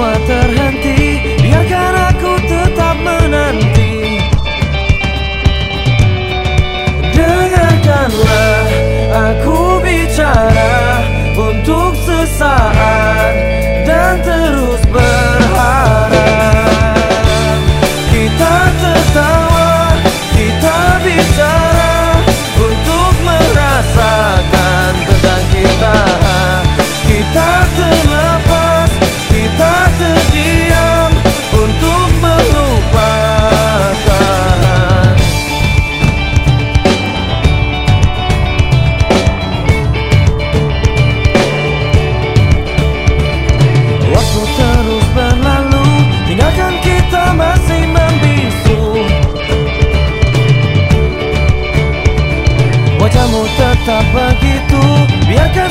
semua terhenti Wajahmu tetap begitu Biarkan